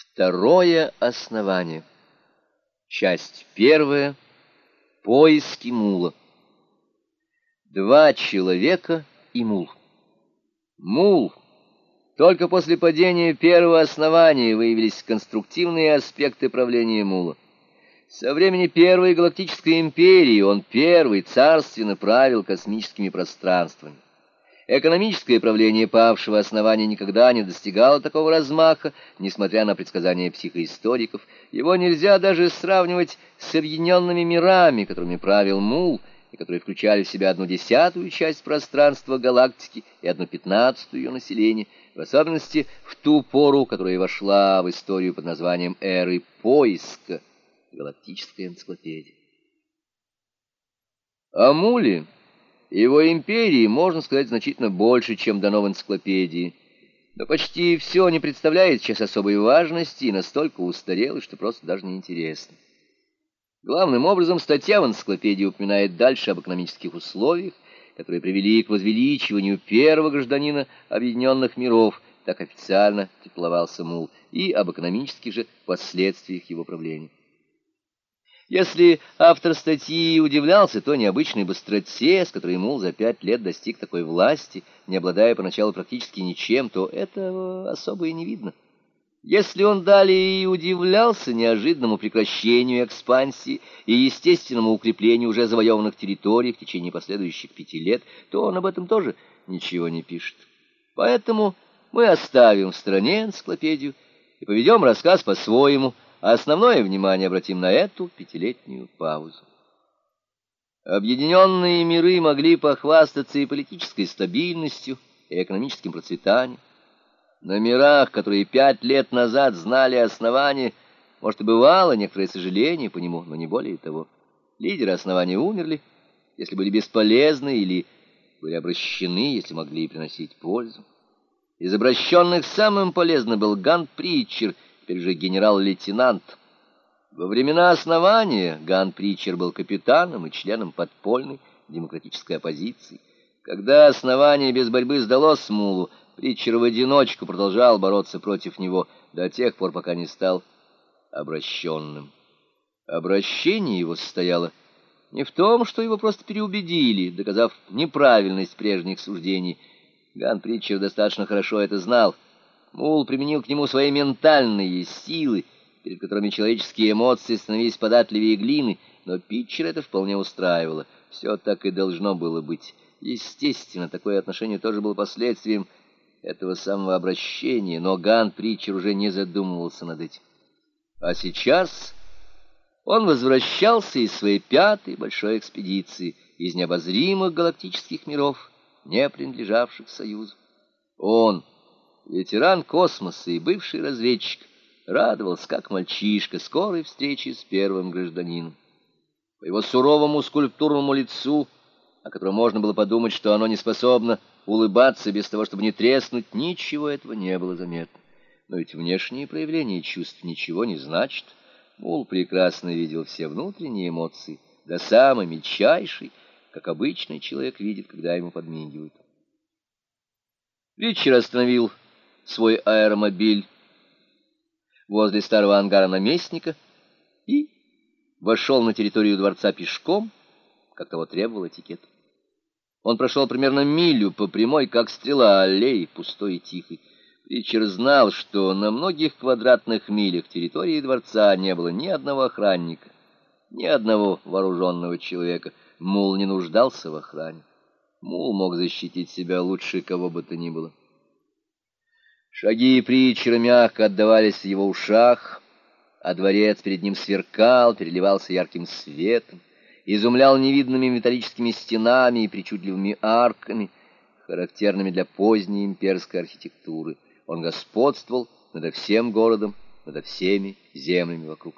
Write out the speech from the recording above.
Второе основание. Часть первая. Поиски мула. Два человека и мул. Мул. Только после падения первого основания выявились конструктивные аспекты правления мула. Со времени Первой Галактической империи он первый царственно правил космическими пространствами. Экономическое правление павшего основания никогда не достигало такого размаха, несмотря на предсказания психоисториков. Его нельзя даже сравнивать с объединенными мирами, которыми правил Мул, и которые включали в себя одну десятую часть пространства галактики и одну пятнадцатую ее населения, в особенности в ту пору, которая вошла в историю под названием «Эры поиска» — галактическая энциклопедия. О Муле его империи, можно сказать, значительно больше, чем дано в энциклопедии. Но почти все не представляет сейчас особой важности и настолько устарело, что просто даже не интересно. Главным образом статья в энциклопедии упоминает дальше об экономических условиях, которые привели к возвеличиванию первого гражданина Объединенных миров, так официально титуловался Мул, и об экономических же последствиях его правления. Если автор статьи удивлялся то необычной быстроте, с которой Мул за пять лет достиг такой власти, не обладая поначалу практически ничем, то этого особо и не видно. Если он далее и удивлялся неожиданному прекращению экспансии и естественному укреплению уже завоеванных территорий в течение последующих пяти лет, то он об этом тоже ничего не пишет. Поэтому мы оставим в стороне энциклопедию и поведем рассказ по-своему, основное внимание обратим на эту пятилетнюю паузу. Объединенные миры могли похвастаться и политической стабильностью, и экономическим процветанием. На мирах, которые пять лет назад знали основания, может, и бывало некоторое сожаление по нему, но не более того. Лидеры основания умерли, если были бесполезны, или были обращены, если могли приносить пользу. Из обращенных самым полезным был Гант Притчер — теперь же генерал-лейтенант. Во времена основания Ган Притчер был капитаном и членом подпольной демократической оппозиции. Когда основание без борьбы сдалось Смулу, Притчер в одиночку продолжал бороться против него до тех пор, пока не стал обращенным. Обращение его состояло не в том, что его просто переубедили, доказав неправильность прежних суждений. Ган Притчер достаточно хорошо это знал — Мул применил к нему свои ментальные силы, перед которыми человеческие эмоции становились податливее глины, но Питчер это вполне устраивало. Все так и должно было быть. Естественно, такое отношение тоже было последствием этого самого обращения, но Ган Притчер уже не задумывался над этим. А сейчас он возвращался из своей пятой большой экспедиции из необозримых галактических миров, не принадлежавших Союзу. Он Ветеран космоса и бывший разведчик радовался, как мальчишка, скорой встречи с первым гражданином. По его суровому скульптурному лицу, о котором можно было подумать, что оно не способно улыбаться без того, чтобы не треснуть, ничего этого не было заметно. Но ведь внешние проявления чувств ничего не значат. Мул прекрасно видел все внутренние эмоции, до самой мельчайшей, как обычный человек видит, когда ему подмигивают. Ричард остановил свой аэромобиль возле старого ангара наместника и вошел на территорию дворца пешком, как того требовал этикет. Он прошел примерно милю по прямой, как стрела аллеи, пустой и тихой. Ричард знал, что на многих квадратных милях территории дворца не было ни одного охранника, ни одного вооруженного человека. Мул не нуждался в охране. Мул мог защитить себя лучше кого бы то ни было. Шаги притчера мягко отдавались в его ушах, а дворец перед ним сверкал, переливался ярким светом, изумлял невидными металлическими стенами и причудливыми арками, характерными для поздней имперской архитектуры. Он господствовал над всем городом, над всеми землями вокруг.